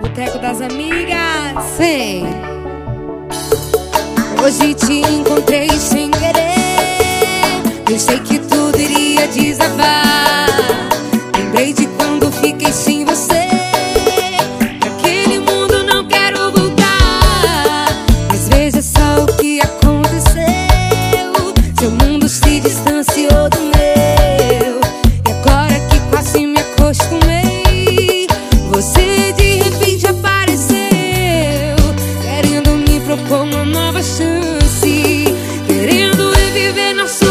Boteco das amigas. Sei. Hoje te encontrei sem querer. Pensei que. uma nova chance. Querendo reviver nosso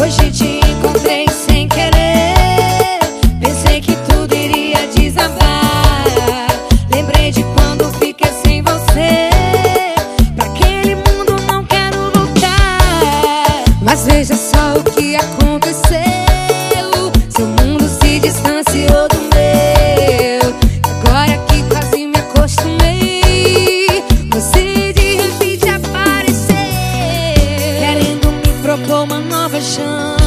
Hoje te encontrei. I'll pull my.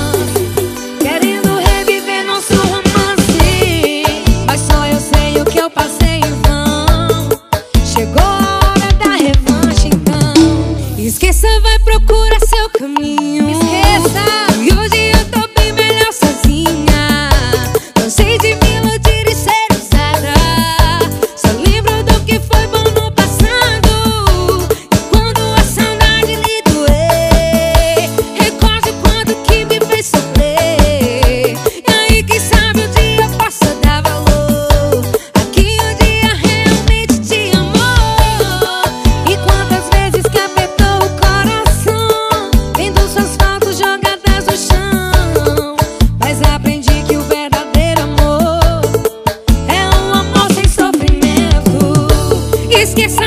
es